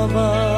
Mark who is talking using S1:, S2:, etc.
S1: lover.